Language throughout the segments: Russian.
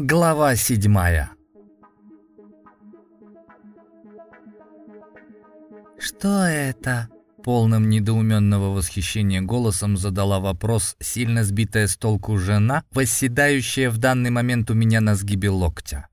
Глава седьмая «Что это?» Полным недоуменного восхищения голосом задала вопрос сильно сбитая с толку жена, восседающая в данный момент у меня на сгибе локтя.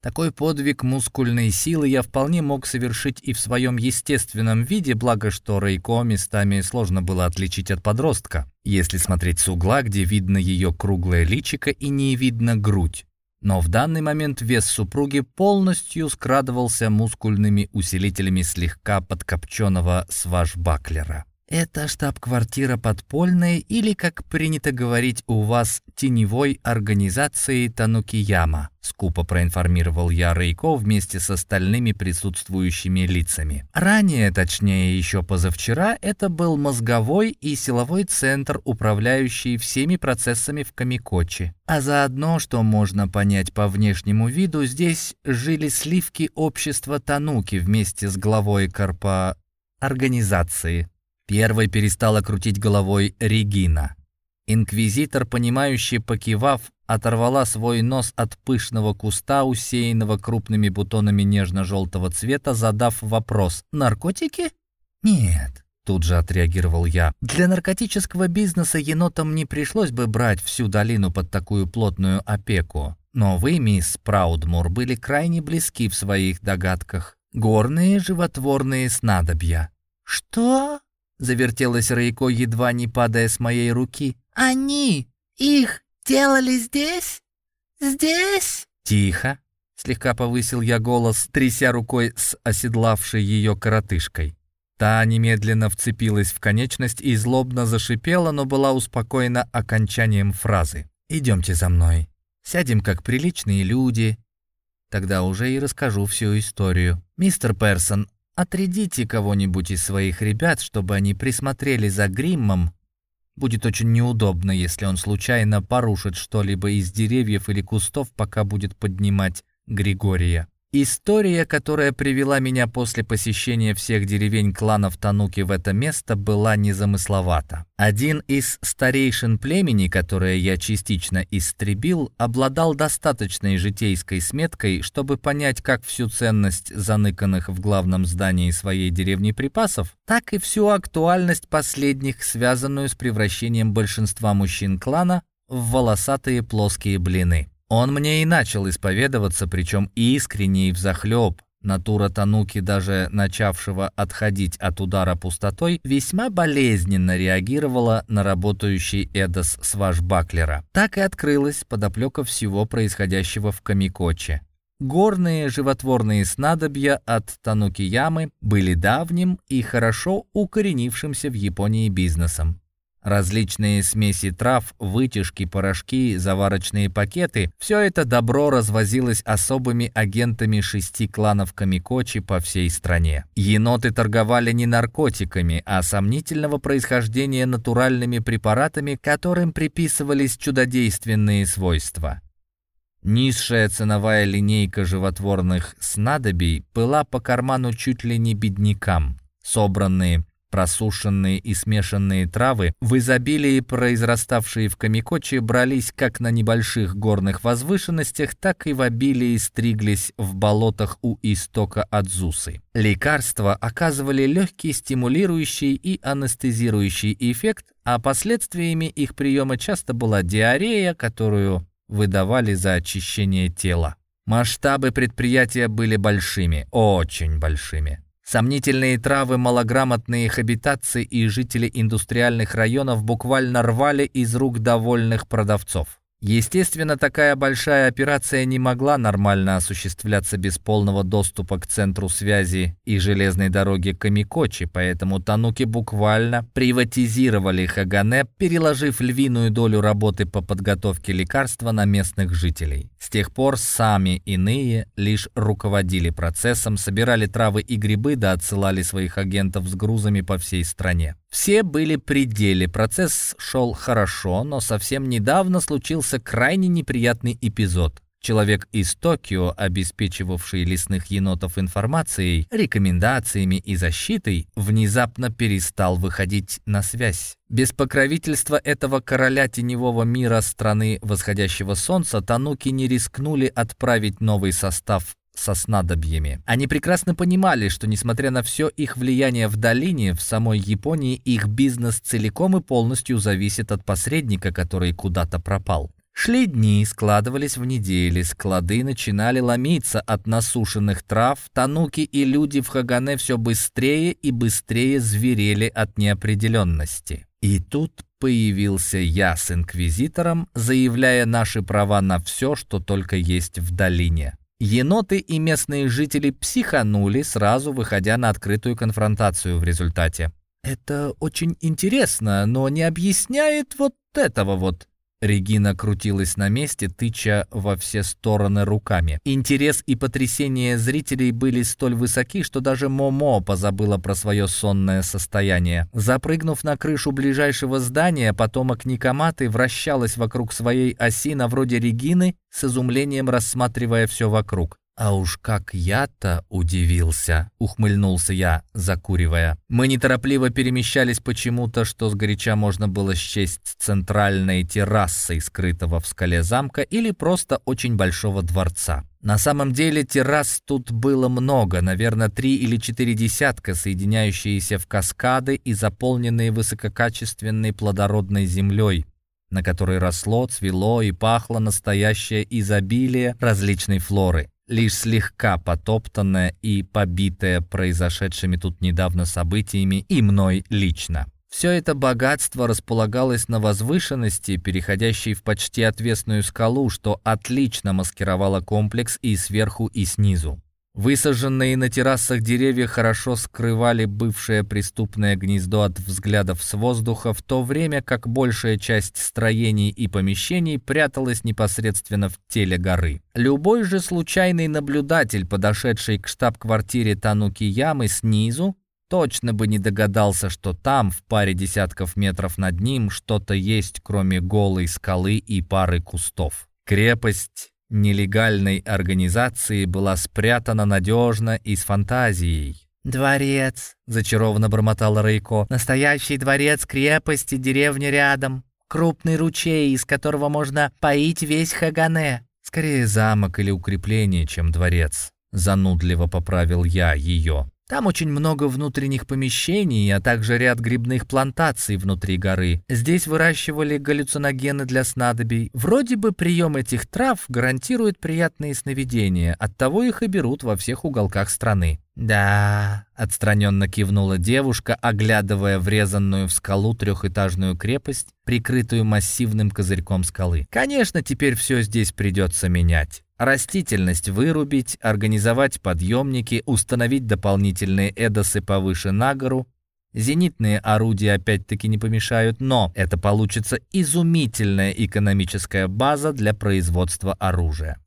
Такой подвиг мускульной силы я вполне мог совершить и в своем естественном виде, благо что Рейко местами сложно было отличить от подростка, если смотреть с угла, где видно ее круглое личико и не видно грудь. Но в данный момент вес супруги полностью скрадывался мускульными усилителями слегка подкопченного сважбаклера. Это штаб-квартира подпольной или, как принято говорить у вас, теневой организации Танукияма, скупо проинформировал я Рейко вместе с остальными присутствующими лицами. Ранее, точнее еще позавчера, это был мозговой и силовой центр, управляющий всеми процессами в Камикочи. А заодно, что можно понять по внешнему виду, здесь жили сливки общества Тануки вместе с главой корпо... организации. Первой перестала крутить головой Регина. Инквизитор, понимающий покивав, оторвала свой нос от пышного куста, усеянного крупными бутонами нежно-желтого цвета, задав вопрос «Наркотики?» «Нет», — тут же отреагировал я. «Для наркотического бизнеса енотам не пришлось бы брать всю долину под такую плотную опеку. Но вы, мисс Праудмур, были крайне близки в своих догадках. Горные животворные снадобья». «Что?» Завертелась Рейко, едва не падая с моей руки. «Они их делали здесь? Здесь?» «Тихо!» — слегка повысил я голос, тряся рукой с оседлавшей ее коротышкой. Та немедленно вцепилась в конечность и злобно зашипела, но была успокоена окончанием фразы. «Идемте за мной. Сядем как приличные люди. Тогда уже и расскажу всю историю. Мистер Персон, Отрядите кого-нибудь из своих ребят, чтобы они присмотрели за гриммом. Будет очень неудобно, если он случайно порушит что-либо из деревьев или кустов, пока будет поднимать Григория. История, которая привела меня после посещения всех деревень кланов Тануки в это место, была незамысловата. Один из старейшин племени, которое я частично истребил, обладал достаточной житейской сметкой, чтобы понять как всю ценность заныканных в главном здании своей деревни припасов, так и всю актуальность последних, связанную с превращением большинства мужчин клана в волосатые плоские блины. Он мне и начал исповедоваться, причем искренне и взахлеб. Натура Тануки, даже начавшего отходить от удара пустотой, весьма болезненно реагировала на работающий Эдос Свашбаклера. Так и открылась подоплека всего происходящего в Камикоче. Горные животворные снадобья от Тануки-ямы были давним и хорошо укоренившимся в Японии бизнесом. Различные смеси трав, вытяжки, порошки, заварочные пакеты – все это добро развозилось особыми агентами шести кланов Камикочи по всей стране. Еноты торговали не наркотиками, а сомнительного происхождения натуральными препаратами, которым приписывались чудодейственные свойства. Низшая ценовая линейка животворных снадобий была по карману чуть ли не беднякам. Собранные Просушенные и смешанные травы, в изобилии произраставшие в Камикоче, брались как на небольших горных возвышенностях, так и в обилии стриглись в болотах у истока Адзусы. Лекарства оказывали легкий стимулирующий и анестезирующий эффект, а последствиями их приема часто была диарея, которую выдавали за очищение тела. Масштабы предприятия были большими, очень большими. Сомнительные травы, малограмотные хабитации и жители индустриальных районов буквально рвали из рук довольных продавцов. Естественно, такая большая операция не могла нормально осуществляться без полного доступа к центру связи и железной дороге Камикочи, поэтому Тануки буквально приватизировали Хагане, переложив львиную долю работы по подготовке лекарства на местных жителей. С тех пор сами иные лишь руководили процессом, собирали травы и грибы да отсылали своих агентов с грузами по всей стране. Все были при деле, процесс шел хорошо, но совсем недавно случился крайне неприятный эпизод. Человек из Токио, обеспечивавший лесных енотов информацией, рекомендациями и защитой, внезапно перестал выходить на связь. Без покровительства этого короля теневого мира страны восходящего солнца Тануки не рискнули отправить новый состав со снадобьями. Они прекрасно понимали, что несмотря на все их влияние в долине, в самой Японии их бизнес целиком и полностью зависит от посредника, который куда-то пропал. Шли дни, складывались в недели, склады начинали ломиться от насушенных трав, тануки и люди в Хагане все быстрее и быстрее зверели от неопределенности. И тут появился я с инквизитором, заявляя наши права на все, что только есть в долине. Еноты и местные жители психанули, сразу выходя на открытую конфронтацию в результате. «Это очень интересно, но не объясняет вот этого вот», Регина крутилась на месте, тыча во все стороны руками. Интерес и потрясение зрителей были столь высоки, что даже Момо позабыла про свое сонное состояние. Запрыгнув на крышу ближайшего здания, потомок Некоматы вращалась вокруг своей оси навроде Регины, с изумлением рассматривая все вокруг. «А уж как я-то удивился!» — ухмыльнулся я, закуривая. Мы неторопливо перемещались по чему-то, что сгоряча можно было счесть центральной террасой, скрытого в скале замка или просто очень большого дворца. На самом деле террас тут было много, наверное, три или четыре десятка, соединяющиеся в каскады и заполненные высококачественной плодородной землей, на которой росло, цвело и пахло настоящее изобилие различной флоры лишь слегка потоптанная и побитая произошедшими тут недавно событиями и мной лично. Все это богатство располагалось на возвышенности, переходящей в почти отвесную скалу, что отлично маскировало комплекс и сверху, и снизу. Высаженные на террасах деревья хорошо скрывали бывшее преступное гнездо от взглядов с воздуха, в то время как большая часть строений и помещений пряталась непосредственно в теле горы. Любой же случайный наблюдатель, подошедший к штаб-квартире Тануки Ямы снизу, точно бы не догадался, что там, в паре десятков метров над ним, что-то есть, кроме голой скалы и пары кустов. Крепость нелегальной организации была спрятана надежно и с фантазией. «Дворец», — зачарованно бормотал Рейко, — «настоящий дворец крепости, деревня рядом, крупный ручей, из которого можно поить весь Хагане». «Скорее замок или укрепление, чем дворец», — занудливо поправил я ее. Там очень много внутренних помещений, а также ряд грибных плантаций внутри горы. Здесь выращивали галлюциногены для снадобий. Вроде бы прием этих трав гарантирует приятные сновидения, оттого их и берут во всех уголках страны. «Да», — отстраненно кивнула девушка, оглядывая врезанную в скалу трехэтажную крепость, прикрытую массивным козырьком скалы. «Конечно, теперь все здесь придется менять». Растительность вырубить, организовать подъемники, установить дополнительные эдосы повыше на гору. Зенитные орудия опять-таки не помешают, но это получится изумительная экономическая база для производства оружия.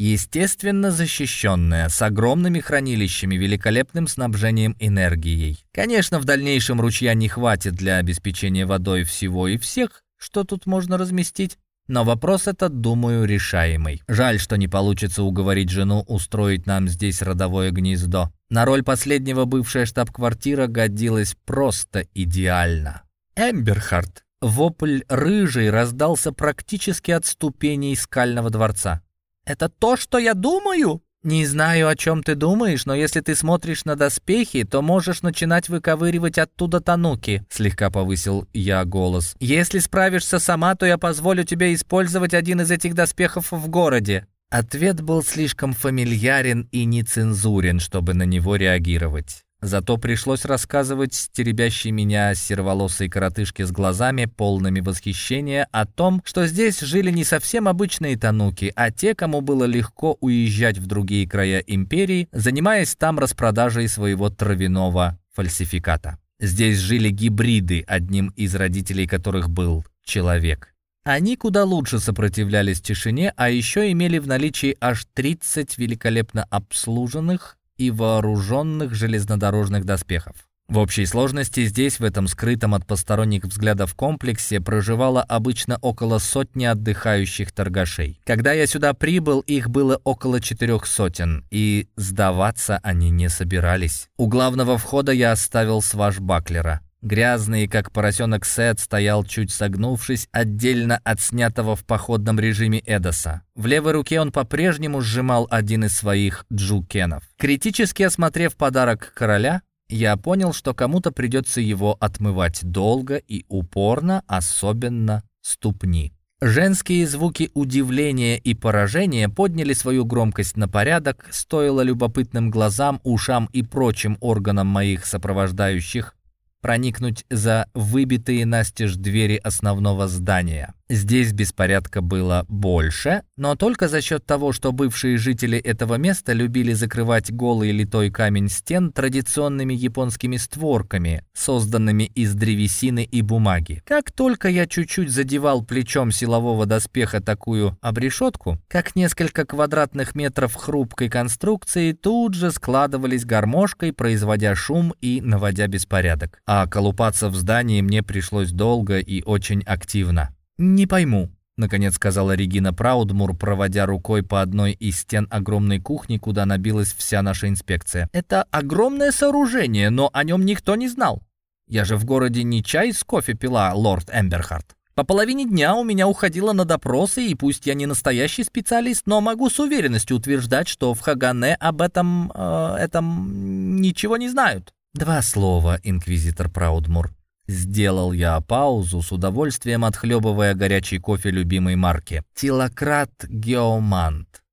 Естественно, защищенная, с огромными хранилищами, великолепным снабжением энергией. Конечно, в дальнейшем ручья не хватит для обеспечения водой всего и всех, что тут можно разместить, но вопрос этот, думаю, решаемый. Жаль, что не получится уговорить жену устроить нам здесь родовое гнездо. На роль последнего бывшая штаб-квартира годилась просто идеально. Эмберхард. Вопль рыжий раздался практически от ступеней скального дворца. «Это то, что я думаю?» «Не знаю, о чем ты думаешь, но если ты смотришь на доспехи, то можешь начинать выковыривать оттуда тануки», — слегка повысил я голос. «Если справишься сама, то я позволю тебе использовать один из этих доспехов в городе». Ответ был слишком фамильярен и нецензурен, чтобы на него реагировать. Зато пришлось рассказывать стеребящей меня серволосой коротышке с глазами, полными восхищения, о том, что здесь жили не совсем обычные тануки, а те, кому было легко уезжать в другие края империи, занимаясь там распродажей своего травяного фальсификата. Здесь жили гибриды, одним из родителей которых был человек. Они куда лучше сопротивлялись тишине, а еще имели в наличии аж 30 великолепно обслуженных и вооруженных железнодорожных доспехов. В общей сложности здесь, в этом скрытом от посторонних взглядов комплексе, проживало обычно около сотни отдыхающих торгашей. Когда я сюда прибыл, их было около четырех сотен, и сдаваться они не собирались. У главного входа я оставил свашбаклера. Грязный, как поросенок Сет, стоял чуть согнувшись, отдельно от снятого в походном режиме Эдоса. В левой руке он по-прежнему сжимал один из своих джукенов. Критически осмотрев подарок короля, я понял, что кому-то придется его отмывать долго и упорно, особенно ступни. Женские звуки удивления и поражения подняли свою громкость на порядок, стоило любопытным глазам, ушам и прочим органам моих сопровождающих проникнуть за выбитые настежь двери основного здания. Здесь беспорядка было больше, но только за счет того, что бывшие жители этого места любили закрывать голый литой камень стен традиционными японскими створками, созданными из древесины и бумаги. Как только я чуть-чуть задевал плечом силового доспеха такую обрешетку, как несколько квадратных метров хрупкой конструкции тут же складывались гармошкой, производя шум и наводя беспорядок. А колупаться в здании мне пришлось долго и очень активно. «Не пойму», — наконец сказала Регина Праудмур, проводя рукой по одной из стен огромной кухни, куда набилась вся наша инспекция. «Это огромное сооружение, но о нем никто не знал. Я же в городе не чай с кофе пила, лорд Эмберхарт. По половине дня у меня уходило на допросы, и пусть я не настоящий специалист, но могу с уверенностью утверждать, что в Хагане об этом... Э, этом ничего не знают». «Два слова, инквизитор Праудмур», Сделал я паузу, с удовольствием отхлебывая горячий кофе любимой марки. Тилократ Геомант.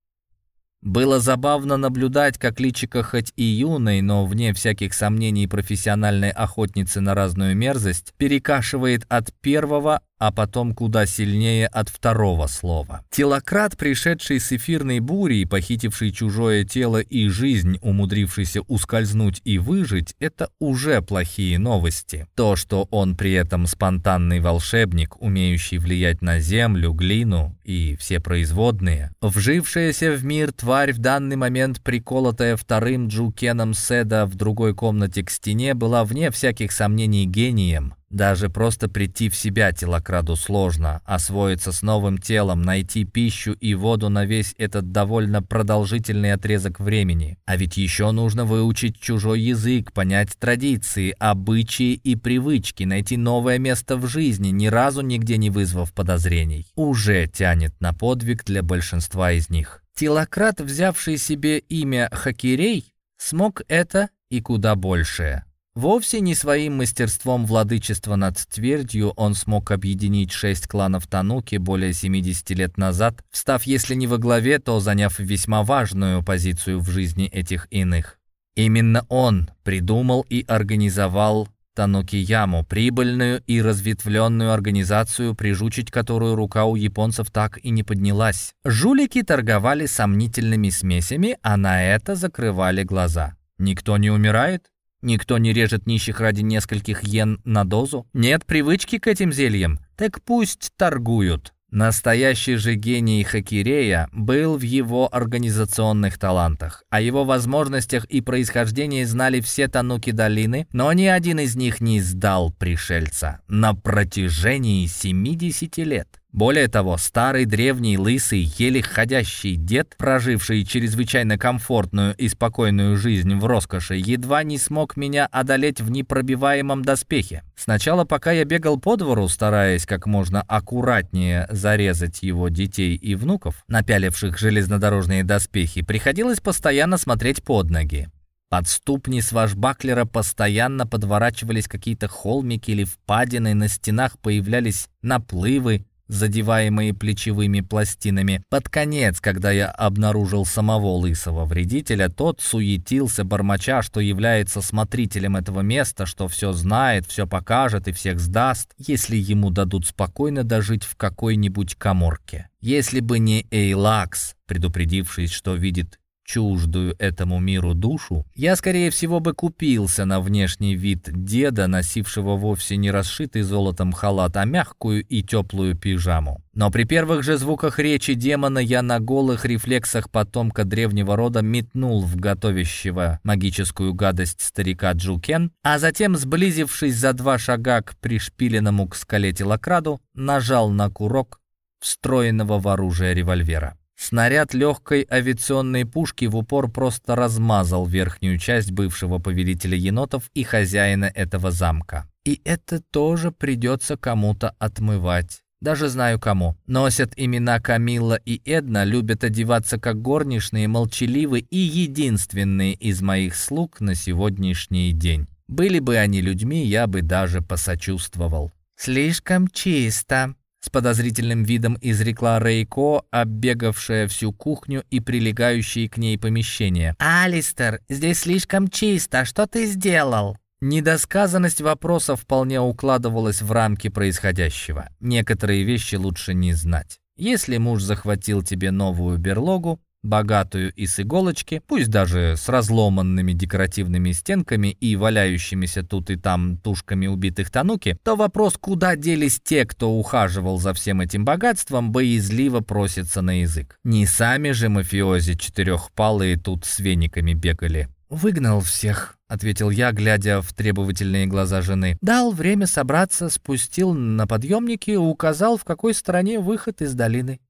Было забавно наблюдать, как личико хоть и юной, но вне всяких сомнений профессиональной охотницы на разную мерзость, перекашивает от первого а потом куда сильнее от второго слова. Телократ, пришедший с эфирной бурей, похитивший чужое тело и жизнь, умудрившийся ускользнуть и выжить, это уже плохие новости. То, что он при этом спонтанный волшебник, умеющий влиять на землю, глину и все производные, вжившаяся в мир тварь в данный момент приколотая вторым Джукеном Седа в другой комнате к стене, была вне всяких сомнений гением, даже просто прийти в себя телокраду сложно, освоиться с новым телом, найти пищу и воду на весь этот довольно продолжительный отрезок времени. А ведь еще нужно выучить чужой язык, понять традиции, обычаи и привычки, найти новое место в жизни, ни разу нигде не вызвав подозрений. Уже тянет на подвиг для большинства из них. Телократ, взявший себе имя Хакирей, смог это и куда большее. Вовсе не своим мастерством владычества над Твердью он смог объединить шесть кланов Тануки более 70 лет назад, встав, если не во главе, то заняв весьма важную позицию в жизни этих иных. Именно он придумал и организовал Тануки-яму, прибыльную и разветвленную организацию, прижучить которую рука у японцев так и не поднялась. Жулики торговали сомнительными смесями, а на это закрывали глаза. Никто не умирает? Никто не режет нищих ради нескольких йен на дозу. Нет привычки к этим зельям. Так пусть торгуют. Настоящий же гений Хакирея был в его организационных талантах. О его возможностях и происхождении знали все тануки долины, но ни один из них не сдал пришельца на протяжении 70 лет. Более того, старый, древний, лысый, еле ходящий дед, проживший чрезвычайно комфортную и спокойную жизнь в роскоши, едва не смог меня одолеть в непробиваемом доспехе. Сначала, пока я бегал по двору, стараясь как можно аккуратнее зарезать его детей и внуков, напяливших железнодорожные доспехи, приходилось постоянно смотреть под ноги. Под ступни свашбаклера постоянно подворачивались какие-то холмики или впадины, на стенах появлялись наплывы, задеваемые плечевыми пластинами. Под конец, когда я обнаружил самого лысого вредителя, тот суетился, бормоча, что является смотрителем этого места, что все знает, все покажет и всех сдаст, если ему дадут спокойно дожить в какой-нибудь коморке. Если бы не Эйлакс, предупредивший, что видит чуждую этому миру душу, я, скорее всего, бы купился на внешний вид деда, носившего вовсе не расшитый золотом халат, а мягкую и теплую пижаму. Но при первых же звуках речи демона я на голых рефлексах потомка древнего рода метнул в готовящего магическую гадость старика Джукен, а затем, сблизившись за два шага к пришпиленному к скале телокраду, нажал на курок встроенного в оружие револьвера. Снаряд легкой авиационной пушки в упор просто размазал верхнюю часть бывшего повелителя енотов и хозяина этого замка. И это тоже придется кому-то отмывать. Даже знаю кому. Носят имена Камилла и Эдна, любят одеваться как горничные, молчаливы и единственные из моих слуг на сегодняшний день. Были бы они людьми, я бы даже посочувствовал. «Слишком чисто», с подозрительным видом изрекла Рейко, оббегавшая всю кухню и прилегающие к ней помещения. «Алистер, здесь слишком чисто, что ты сделал?» Недосказанность вопроса вполне укладывалась в рамки происходящего. Некоторые вещи лучше не знать. Если муж захватил тебе новую берлогу, богатую и с иголочки, пусть даже с разломанными декоративными стенками и валяющимися тут и там тушками убитых тануки, то вопрос, куда делись те, кто ухаживал за всем этим богатством, боязливо просится на язык. Не сами же мафиози четырехпалые тут с вениками бегали. «Выгнал всех», — ответил я, глядя в требовательные глаза жены. «Дал время собраться, спустил на подъемники, указал, в какой стороне выход из долины».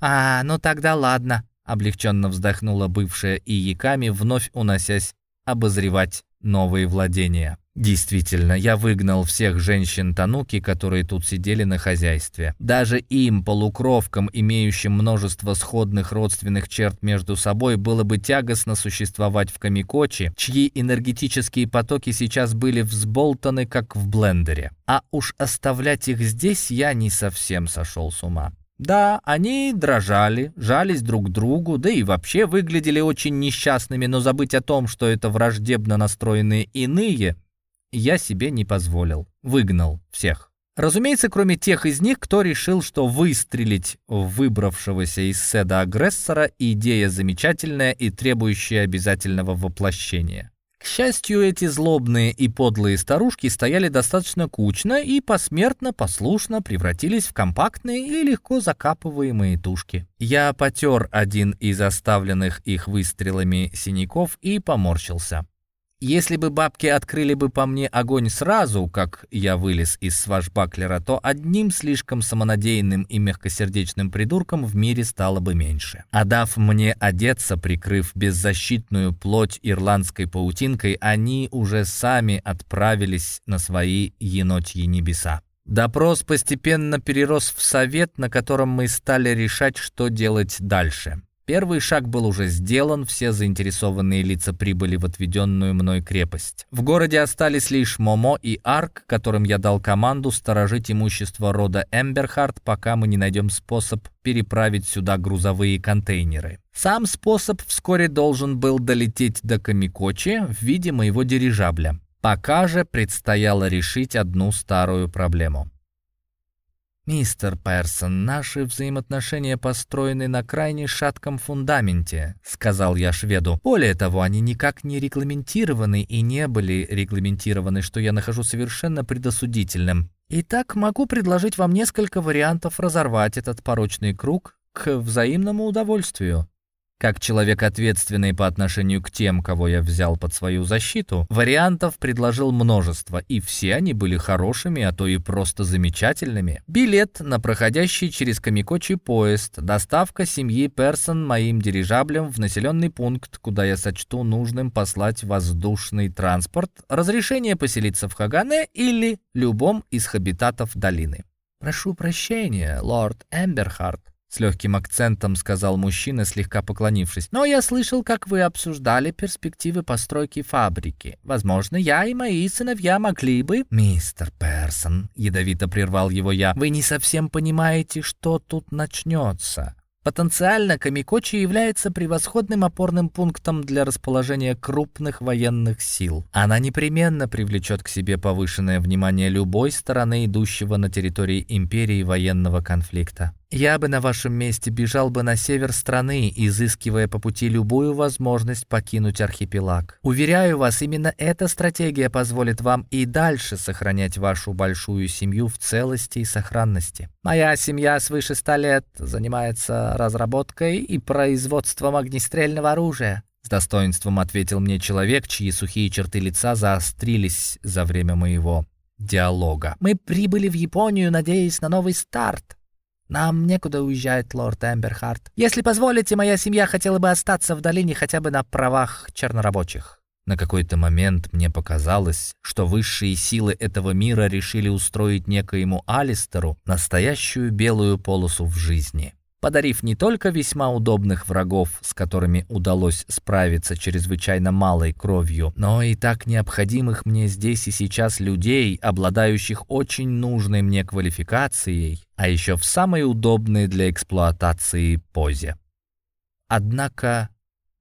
«А, ну тогда ладно», Облегченно вздохнула бывшая и яками, вновь уносясь обозревать новые владения. Действительно, я выгнал всех женщин Тануки, которые тут сидели на хозяйстве. Даже им, полукровкам, имеющим множество сходных родственных черт между собой, было бы тягостно существовать в Камикочи, чьи энергетические потоки сейчас были взболтаны, как в блендере. А уж оставлять их здесь я не совсем сошел с ума. Да, они дрожали, жались друг к другу, да и вообще выглядели очень несчастными, но забыть о том, что это враждебно настроенные иные, я себе не позволил. Выгнал всех. Разумеется, кроме тех из них, кто решил, что выстрелить в выбравшегося из седа агрессора идея замечательная и требующая обязательного воплощения. К счастью, эти злобные и подлые старушки стояли достаточно кучно и посмертно, послушно превратились в компактные и легко закапываемые тушки. Я потер один из оставленных их выстрелами синяков и поморщился. Если бы бабки открыли бы по мне огонь сразу, как я вылез из свашбаклера, то одним слишком самонадеянным и мягкосердечным придурком в мире стало бы меньше. А дав мне одеться, прикрыв беззащитную плоть ирландской паутинкой, они уже сами отправились на свои енотьи небеса. Допрос постепенно перерос в совет, на котором мы стали решать, что делать дальше. Первый шаг был уже сделан, все заинтересованные лица прибыли в отведенную мной крепость. В городе остались лишь Момо и Арк, которым я дал команду сторожить имущество рода Эмберхарт, пока мы не найдем способ переправить сюда грузовые контейнеры. Сам способ вскоре должен был долететь до Камикочи в виде моего дирижабля. Пока же предстояло решить одну старую проблему. «Мистер Персон, наши взаимоотношения построены на крайне шатком фундаменте», — сказал я шведу. «Более того, они никак не регламентированы и не были регламентированы, что я нахожу совершенно предосудительным. Итак, могу предложить вам несколько вариантов разорвать этот порочный круг к взаимному удовольствию. Как человек, ответственный по отношению к тем, кого я взял под свою защиту, вариантов предложил множество, и все они были хорошими, а то и просто замечательными. Билет на проходящий через Камикочи поезд, доставка семьи Персон моим дирижаблем в населенный пункт, куда я сочту нужным послать воздушный транспорт, разрешение поселиться в Хагане или любом из хабитатов долины. «Прошу прощения, лорд Эмберхарт», с легким акцентом сказал мужчина, слегка поклонившись. «Но я слышал, как вы обсуждали перспективы постройки фабрики. Возможно, я и мои сыновья могли бы...» «Мистер Персон», — ядовито прервал его я, — «вы не совсем понимаете, что тут начнется. Потенциально Камикочи является превосходным опорным пунктом для расположения крупных военных сил. Она непременно привлечет к себе повышенное внимание любой стороны идущего на территории империи военного конфликта. Я бы на вашем месте бежал бы на север страны, изыскивая по пути любую возможность покинуть архипелаг. Уверяю вас, именно эта стратегия позволит вам и дальше сохранять вашу большую семью в целости и сохранности. Моя семья свыше ста лет занимается разработкой и производством огнестрельного оружия. С достоинством ответил мне человек, чьи сухие черты лица заострились за время моего диалога. «Мы прибыли в Японию, надеясь на новый старт. Нам некуда уезжать, лорд Эмберхарт. Если позволите, моя семья хотела бы остаться в долине хотя бы на правах чернорабочих». На какой-то момент мне показалось, что высшие силы этого мира решили устроить некоему Алистеру настоящую белую полосу в жизни подарив не только весьма удобных врагов, с которыми удалось справиться чрезвычайно малой кровью, но и так необходимых мне здесь и сейчас людей, обладающих очень нужной мне квалификацией, а еще в самой удобной для эксплуатации позе. Однако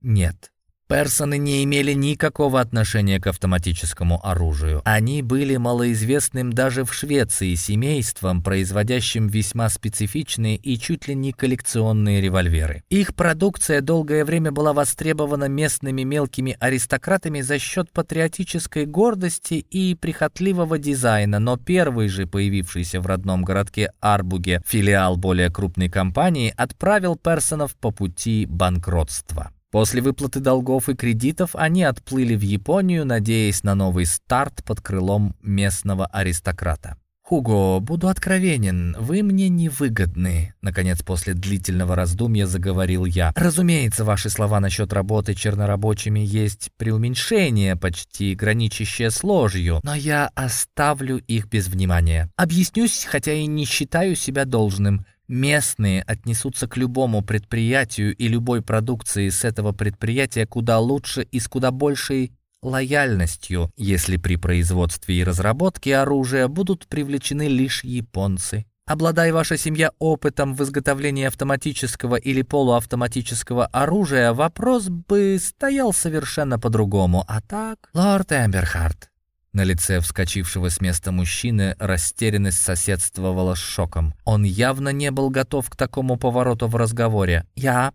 нет. Персоны не имели никакого отношения к автоматическому оружию. Они были малоизвестным даже в Швеции семейством, производящим весьма специфичные и чуть ли не коллекционные револьверы. Их продукция долгое время была востребована местными мелкими аристократами за счет патриотической гордости и прихотливого дизайна, но первый же появившийся в родном городке Арбуге филиал более крупной компании отправил Персонов по пути банкротства. После выплаты долгов и кредитов они отплыли в Японию, надеясь на новый старт под крылом местного аристократа. «Хуго, буду откровенен, вы мне невыгодны», — наконец после длительного раздумья заговорил я. «Разумеется, ваши слова насчет работы чернорабочими есть преуменьшение, почти граничащее с ложью, но я оставлю их без внимания. Объяснюсь, хотя и не считаю себя должным. Местные отнесутся к любому предприятию и любой продукции с этого предприятия куда лучше и с куда большей лояльностью, если при производстве и разработке оружия будут привлечены лишь японцы. Обладая ваша семья опытом в изготовлении автоматического или полуавтоматического оружия, вопрос бы стоял совершенно по-другому. А так, лорд Эмберхарт, на лице вскочившего с места мужчины растерянность соседствовала с шоком. Он явно не был готов к такому повороту в разговоре. «Я,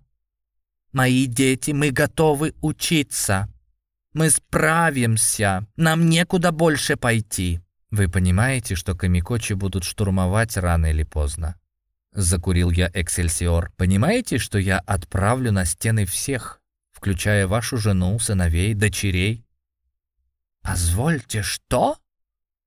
мои дети, мы готовы учиться. Мы справимся. Нам некуда больше пойти». «Вы понимаете, что Камикочи будут штурмовать рано или поздно?» Закурил я Эксельсиор. «Понимаете, что я отправлю на стены всех, включая вашу жену, сыновей, дочерей, «Позвольте, что?»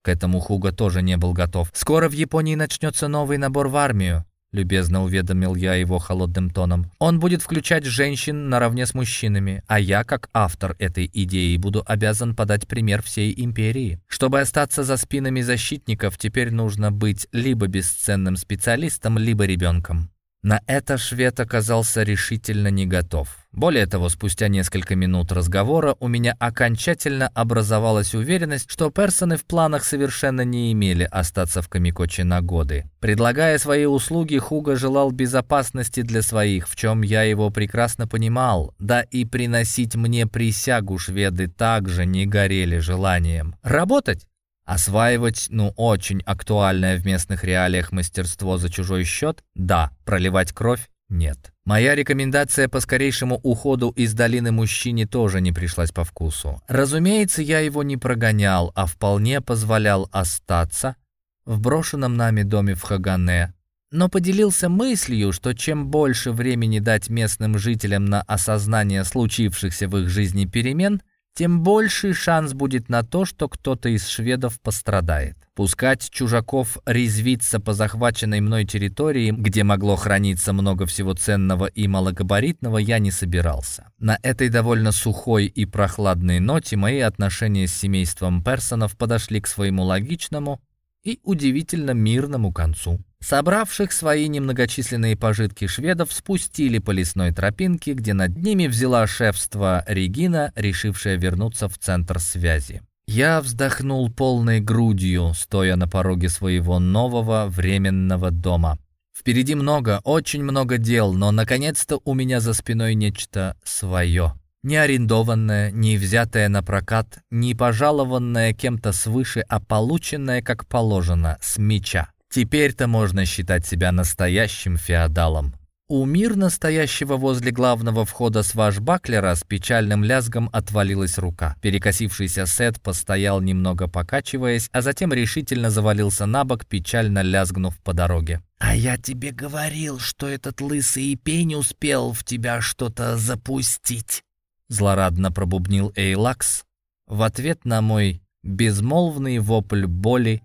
К этому Хуга тоже не был готов. «Скоро в Японии начнется новый набор в армию», — любезно уведомил я его холодным тоном. «Он будет включать женщин наравне с мужчинами, а я, как автор этой идеи, буду обязан подать пример всей империи. Чтобы остаться за спинами защитников, теперь нужно быть либо бесценным специалистом, либо ребенком». На это швед оказался решительно не готов. Более того, спустя несколько минут разговора у меня окончательно образовалась уверенность, что персоны в планах совершенно не имели остаться в Камикоче на годы. Предлагая свои услуги, Хуга желал безопасности для своих, в чем я его прекрасно понимал, да и приносить мне присягу шведы также не горели желанием. Работать? Осваивать, ну, очень актуальное в местных реалиях мастерство за чужой счет? Да. Проливать кровь? Нет. Моя рекомендация по скорейшему уходу из долины мужчине тоже не пришлась по вкусу. Разумеется, я его не прогонял, а вполне позволял остаться в брошенном нами доме в Хагане, но поделился мыслью, что чем больше времени дать местным жителям на осознание случившихся в их жизни перемен – тем больший шанс будет на то, что кто-то из шведов пострадает. Пускать чужаков резвиться по захваченной мной территории, где могло храниться много всего ценного и малогабаритного, я не собирался. На этой довольно сухой и прохладной ноте мои отношения с семейством Персонов подошли к своему логичному и удивительно мирному концу. Собравших свои немногочисленные пожитки шведов спустили по лесной тропинке, где над ними взяла шефство Регина, решившая вернуться в центр связи. Я вздохнул полной грудью, стоя на пороге своего нового временного дома. Впереди много, очень много дел, но наконец-то у меня за спиной нечто свое. Не арендованное, не взятое на прокат, не пожалованное кем-то свыше, а полученное, как положено, с меча. Теперь-то можно считать себя настоящим феодалом. У мирно стоящего возле главного входа сважбаклера с печальным лязгом отвалилась рука. Перекосившийся Сет постоял немного покачиваясь, а затем решительно завалился на бок, печально лязгнув по дороге. «А я тебе говорил, что этот лысый пень успел в тебя что-то запустить!» Злорадно пробубнил Эйлакс в ответ на мой безмолвный вопль боли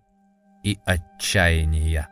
и отчаяния.